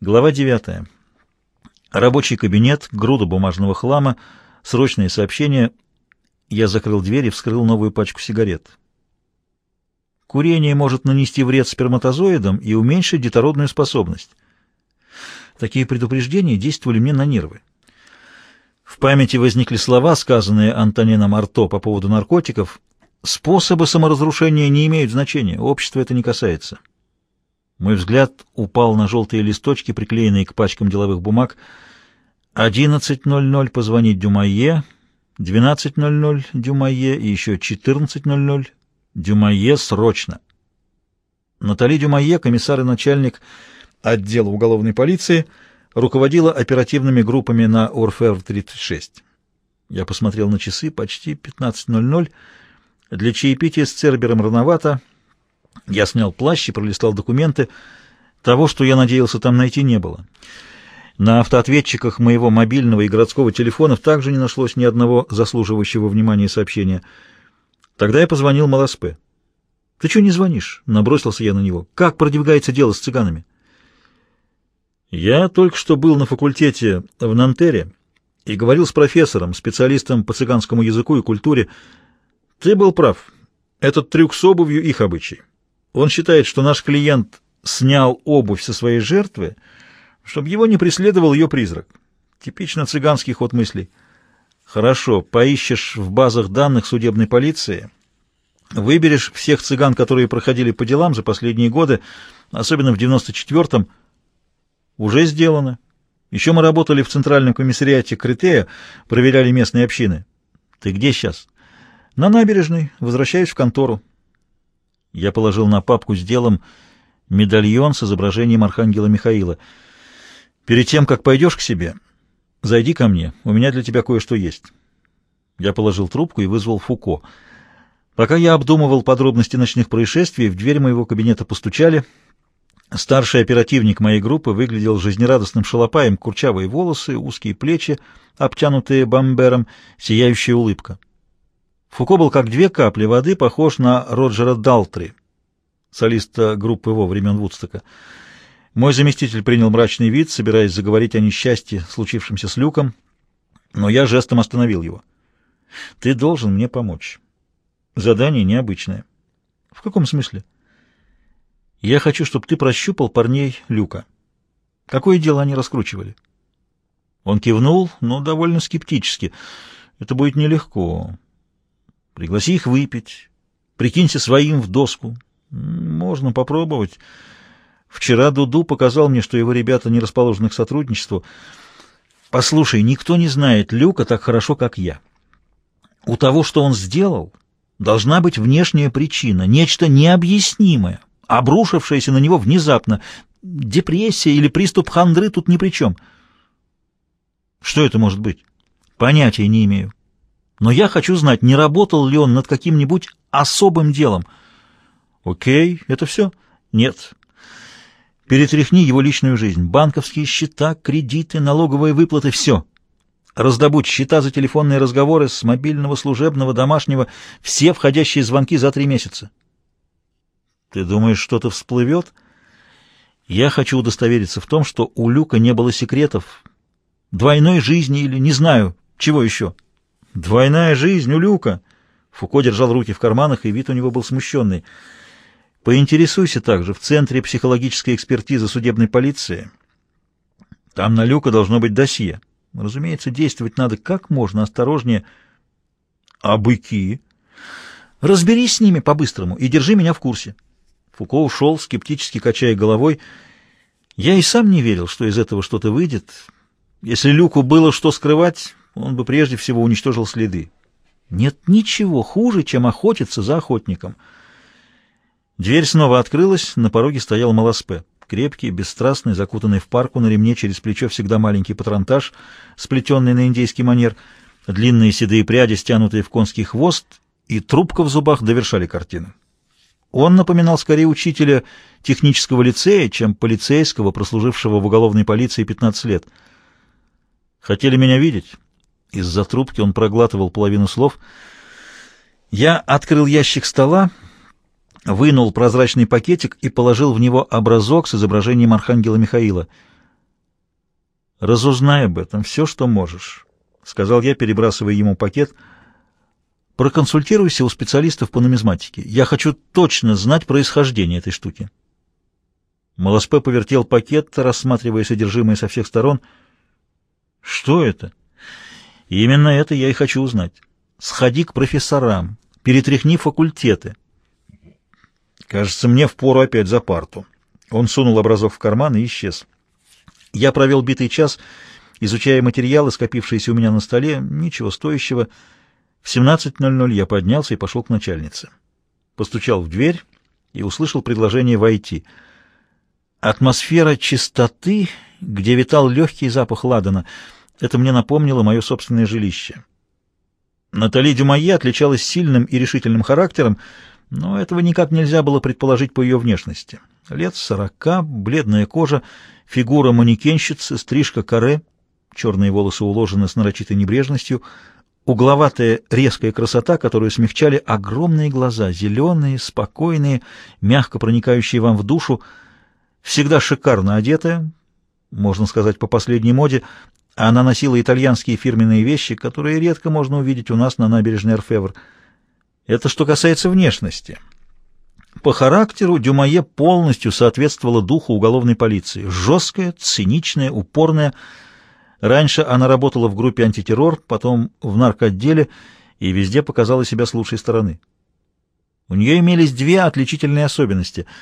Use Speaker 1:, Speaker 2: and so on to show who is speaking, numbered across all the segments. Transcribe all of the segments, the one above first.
Speaker 1: Глава 9. Рабочий кабинет, груда бумажного хлама, срочные сообщения. Я закрыл дверь и вскрыл новую пачку сигарет. Курение может нанести вред сперматозоидам и уменьшить детородную способность. Такие предупреждения действовали мне на нервы. В памяти возникли слова, сказанные Антонином Арто по поводу наркотиков. Способы саморазрушения не имеют значения, общество это не касается. Мой взгляд упал на желтые листочки, приклеенные к пачкам деловых бумаг. 11.00 позвонить Дюмайе, 12.00 Дюмайе и еще 14.00 Дюмайе срочно. Натали Дюмайе, комиссар и начальник отдела уголовной полиции, руководила оперативными группами на Орфер-36. Я посмотрел на часы, почти 15.00. Для чаепития с Цербером рановато — я снял плащ и пролистал документы. Того, что я надеялся там найти, не было. На автоответчиках моего мобильного и городского телефонов также не нашлось ни одного заслуживающего внимания сообщения. Тогда я позвонил Маласпе. «Ты чего не звонишь?» — набросился я на него. «Как продвигается дело с цыганами?» «Я только что был на факультете в Нантере и говорил с профессором, специалистом по цыганскому языку и культуре. Ты был прав. Этот трюк с обувью — их обычай. Он считает, что наш клиент снял обувь со своей жертвы, чтобы его не преследовал ее призрак. Типично цыганский ход мыслей. Хорошо, поищешь в базах данных судебной полиции, выберешь всех цыган, которые проходили по делам за последние годы, особенно в 94-м. Уже сделано. Еще мы работали в Центральном комиссариате Критея, проверяли местные общины. Ты где сейчас? На набережной. Возвращаюсь в контору. Я положил на папку с делом медальон с изображением архангела Михаила. «Перед тем, как пойдешь к себе, зайди ко мне, у меня для тебя кое-что есть». Я положил трубку и вызвал Фуко. Пока я обдумывал подробности ночных происшествий, в дверь моего кабинета постучали. Старший оперативник моей группы выглядел жизнерадостным шалопаем, курчавые волосы, узкие плечи, обтянутые бамбером, сияющая улыбка. Фуко был как две капли воды похож на Роджера Далтри, солиста группы его времен Вудстока. Мой заместитель принял мрачный вид, собираясь заговорить о несчастье, случившемся с Люком, но я жестом остановил его. «Ты должен мне помочь. Задание необычное». «В каком смысле?» «Я хочу, чтобы ты прощупал парней Люка. Какое дело они раскручивали?» Он кивнул, но довольно скептически. «Это будет нелегко. Пригласи их выпить. Прикинься своим в доску. Можно попробовать. Вчера Дуду показал мне, что его ребята не расположены к сотрудничеству. Послушай, никто не знает Люка так хорошо, как я. У того, что он сделал, должна быть внешняя причина, нечто необъяснимое, обрушившееся на него внезапно. Депрессия или приступ хандры тут ни при чем. Что это может быть? Понятия не имею. Но я хочу знать, не работал ли он над каким-нибудь особым делом. Окей, это все? Нет. Перетряхни его личную жизнь. Банковские счета, кредиты, налоговые выплаты — все. Раздобудь счета за телефонные разговоры с мобильного, служебного, домашнего, все входящие звонки за три месяца. Ты думаешь, что-то всплывет? Я хочу удостовериться в том, что у Люка не было секретов, двойной жизни или не знаю, чего еще. Двойная жизнь у Люка. Фуко держал руки в карманах, и вид у него был смущенный. Поинтересуйся также в Центре психологической экспертизы судебной полиции. Там на Люка должно быть досье. Разумеется, действовать надо как можно осторожнее. А быки? Разберись с ними по-быстрому и держи меня в курсе. Фуко ушел, скептически качая головой. Я и сам не верил, что из этого что-то выйдет. Если Люку было что скрывать, он бы прежде всего уничтожил следы. Нет ничего хуже, чем охотиться за охотником. Дверь снова открылась, на пороге стоял Маласпе. Крепкий, бесстрастный, закутанный в парку, на ремне через плечо всегда маленький патронтаж, сплетенный на индейский манер, длинные седые пряди, стянутые в конский хвост, и трубка в зубах довершали картину. Он напоминал скорее учителя технического лицея, чем полицейского, прослужившего в уголовной полиции 15 лет. «Хотели меня видеть?» Из-за трубки он проглатывал половину слов. Я открыл ящик стола, вынул прозрачный пакетик и положил в него образок с изображением архангела Михаила. Разузнай об этом все, что можешь, — сказал я, перебрасывая ему пакет. Проконсультируйся у специалистов по нумизматике. Я хочу точно знать происхождение этой штуки. Малоспе повертел пакет, рассматривая содержимое со всех сторон. Что это? Именно это я и хочу узнать. Сходи к профессорам, перетряхни факультеты. Кажется, мне впору опять за парту. Он сунул образок в карман и исчез. Я провел битый час, изучая материалы, скопившиеся у меня на столе, ничего стоящего. В 17.00 я поднялся и пошел к начальнице. Постучал в дверь и услышал предложение войти — Атмосфера чистоты, где витал легкий запах ладана, это мне напомнило мое собственное жилище. Натали Дюмайе отличалась сильным и решительным характером, но этого никак нельзя было предположить по ее внешности. Лет сорока, бледная кожа, фигура манекенщицы, стрижка каре, черные волосы уложены с нарочитой небрежностью, угловатая резкая красота, которую смягчали огромные глаза, зеленые, спокойные, мягко проникающие вам в душу, Всегда шикарно одетая, можно сказать, по последней моде, она носила итальянские фирменные вещи, которые редко можно увидеть у нас на набережной Эрфевр. Это что касается внешности. По характеру Дюмае полностью соответствовала духу уголовной полиции. Жесткая, циничная, упорная. Раньше она работала в группе антитеррор, потом в наркоотделе и везде показала себя с лучшей стороны. У нее имелись две отличительные особенности —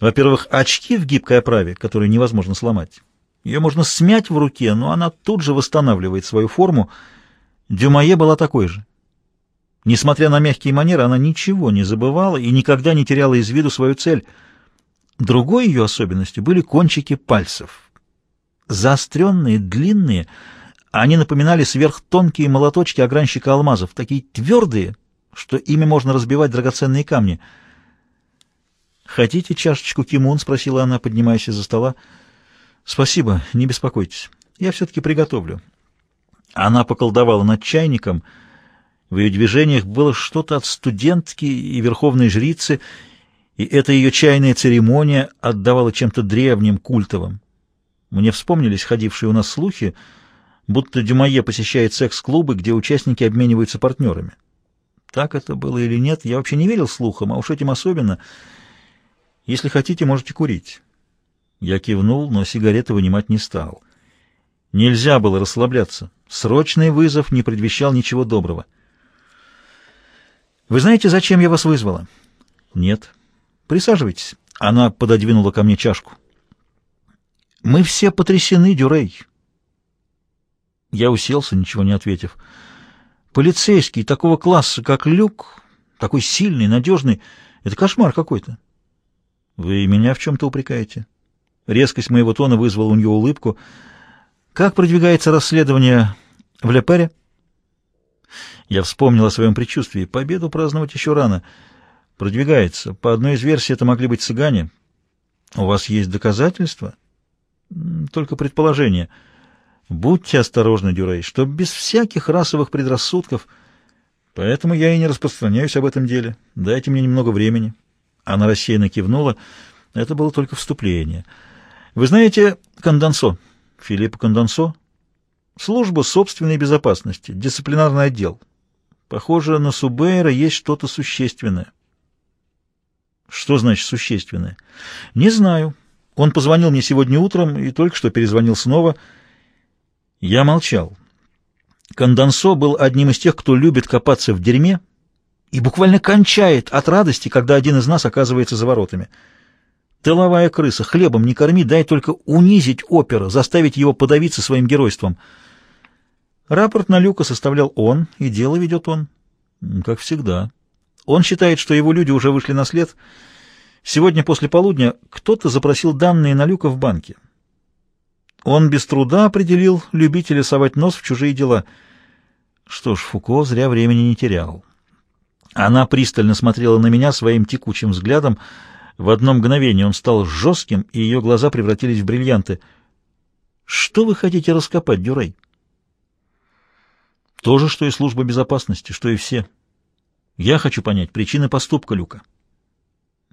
Speaker 1: во-первых, очки в гибкой оправе, которые невозможно сломать. Ее можно смять в руке, но она тут же восстанавливает свою форму. Дюмае была такой же. Несмотря на мягкие манеры, она ничего не забывала и никогда не теряла из виду свою цель. Другой ее особенностью были кончики пальцев. Заостренные, длинные, они напоминали сверхтонкие молоточки огранщика алмазов, такие твердые, что ими можно разбивать драгоценные камни — «Хотите чашечку кимун?» — спросила она, поднимаясь из-за стола. «Спасибо, не беспокойтесь. Я все-таки приготовлю». Она поколдовала над чайником. В ее движениях было что-то от студентки и верховной жрицы, и эта ее чайная церемония отдавала чем-то древним, культовым. Мне вспомнились ходившие у нас слухи, будто Дюмае посещает секс-клубы, где участники обмениваются партнерами. Так это было или нет, я вообще не верил слухам, а уж этим особенно — если хотите, можете курить. Я кивнул, но сигареты вынимать не стал. Нельзя было расслабляться. Срочный вызов не предвещал ничего доброго. «Вы знаете, зачем я вас вызвала?» «Нет». «Присаживайтесь». Она пододвинула ко мне чашку. «Мы все потрясены, Дюрей». Я уселся, ничего не ответив. «Полицейский такого класса, как Люк, такой сильный, надежный, это кошмар какой-то. «Вы меня в чем-то упрекаете?» Резкость моего тона вызвала у нее улыбку. «Как продвигается расследование в Лепере?» Я вспомнил о своем предчувствии. Победу праздновать еще рано. Продвигается. По одной из версий это могли быть цыгане. У вас есть доказательства? Только предположение. Будьте осторожны, Дюрей, что без всяких расовых предрассудков. Поэтому я и не распространяюсь об этом деле. Дайте мне немного времени. Она рассеянно кивнула. Это было только вступление. «Вы знаете Кондонсо?» «Филиппа Кондонсо?» «Служба собственной безопасности, дисциплинарный отдел. Похоже, на Субейра есть что-то существенное». «Что значит существенное?» «Не знаю. Он позвонил мне сегодня утром и только что перезвонил снова». Я молчал. Кондонсо был одним из тех, кто любит копаться в дерьме, и буквально кончает от радости, когда один из нас оказывается за воротами. Тыловая крыса, хлебом не корми, дай только унизить опера, заставить его подавиться своим геройством. Рапорт на Люка составлял он, и дело ведет он. Как всегда. Он считает, что его люди уже вышли на след. Сегодня после полудня кто-то запросил данные на Люка в банке. Он без труда определил любителя совать нос в чужие дела. Что ж, Фуко зря времени не терял. Она пристально смотрела на меня своим текучим взглядом. В одно мгновение он стал жестким, и ее глаза превратились в бриллианты. «Что вы хотите раскопать, Дюрей?» «То же, что и служба безопасности, что и все. Я хочу понять причины поступка Люка».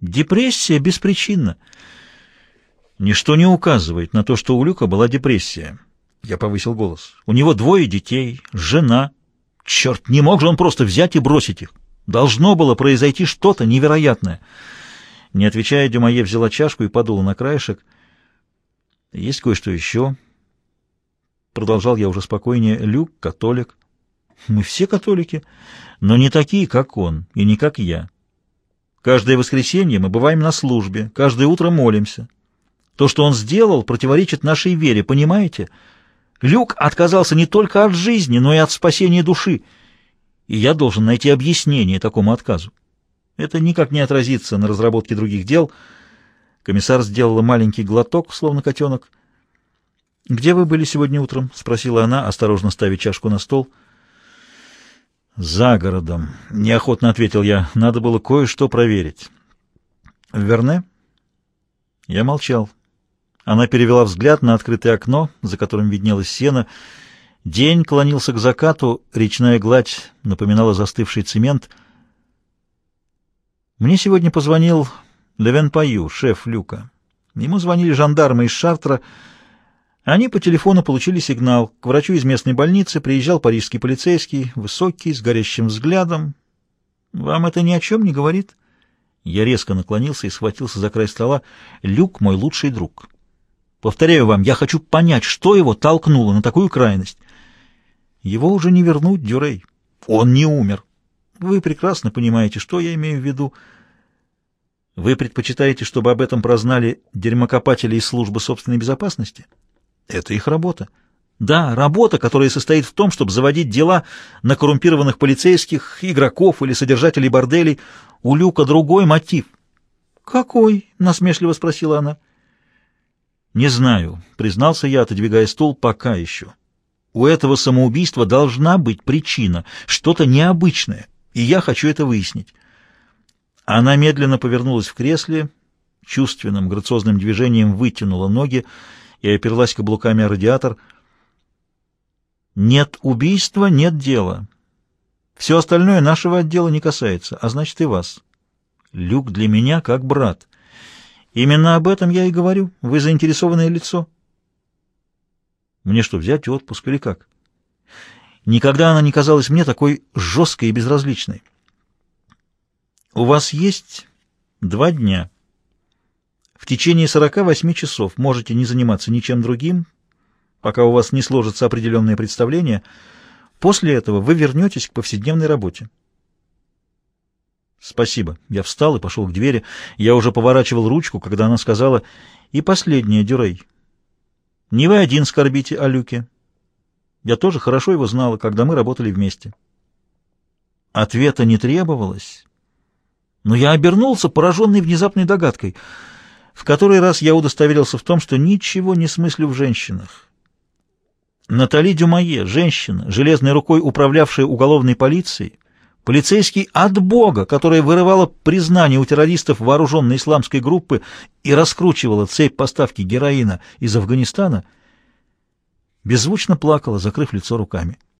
Speaker 1: «Депрессия беспричинна. Ничто не указывает на то, что у Люка была депрессия. Я повысил голос. «У него двое детей, жена. Черт, не мог же он просто взять и бросить их. Должно было произойти что-то невероятное». Не отвечая, Дюмае взяла чашку и подула на краешек. «Есть кое-что еще». Продолжал я уже спокойнее. «Люк — католик». «Мы все католики, но не такие, как он, и не как я. Каждое воскресенье мы бываем на службе, каждое утро молимся. То, что он сделал, противоречит нашей вере, понимаете?» Люк отказался не только от жизни, но и от спасения души, и я должен найти объяснение такому отказу. Это никак не отразится на разработке других дел. Комиссар сделала маленький глоток, словно котенок. «Где вы были сегодня утром?» — спросила она, осторожно ставя чашку на стол. «За городом», — неохотно ответил я. «Надо было кое-что проверить». «В Верне?» Я молчал. Она перевела взгляд на открытое окно, за которым виднелось сено. День клонился к закату, речная гладь напоминала застывший цемент. Мне сегодня позвонил Левен Паю, шеф Люка. Ему звонили жандармы из Шартра. Они по телефону получили сигнал. К врачу из местной больницы приезжал парижский полицейский, высокий, с горящим взглядом. «Вам это ни о чем не говорит?» Я резко наклонился и схватился за край стола. «Люк — мой лучший друг». Повторяю вам, я хочу понять, что его толкнуло на такую крайность. Его уже не вернуть, Дюрей. Он не умер. Вы прекрасно понимаете, что я имею в виду. Вы предпочитаете, чтобы об этом прознали дерьмокопатели из службы собственной безопасности? Это их работа. Да, работа, которая состоит в том, чтобы заводить дела на коррумпированных полицейских, игроков или содержателей борделей. У Люка другой мотив. «Какой?» — насмешливо спросила она. «Не знаю», — признался я, отодвигая стул, — «пока еще. У этого самоубийства должна быть причина, что-то необычное, и я хочу это выяснить». Она медленно повернулась в кресле, чувственным, грациозным движением вытянула ноги и оперлась каблуками о радиатор. «Нет убийства, нет дела. Все остальное нашего отдела не касается, а значит и вас. Люк для меня как брат». Именно об этом я и говорю. Вы заинтересованное лицо. Мне что, взять отпуск или как? Никогда она не казалась мне такой жесткой и безразличной. У вас есть два дня. В течение 48 часов можете не заниматься ничем другим, пока у вас не сложится определенное представление. После этого вы вернетесь к повседневной работе. «Спасибо». Я встал и пошел к двери. Я уже поворачивал ручку, когда она сказала «И последнее, Дюрей. Не вы один скорбите о Люке. Я тоже хорошо его знала, когда мы работали вместе». Ответа не требовалось, но я обернулся, пораженный внезапной догадкой. В который раз я удостоверился в том, что ничего не смыслю в женщинах. Натали Дюмае, женщина, железной рукой управлявшая уголовной полицией, Полицейский от Бога, которая вырывала признание у террористов вооруженной исламской группы и раскручивала цепь поставки героина из Афганистана, беззвучно плакала, закрыв лицо руками.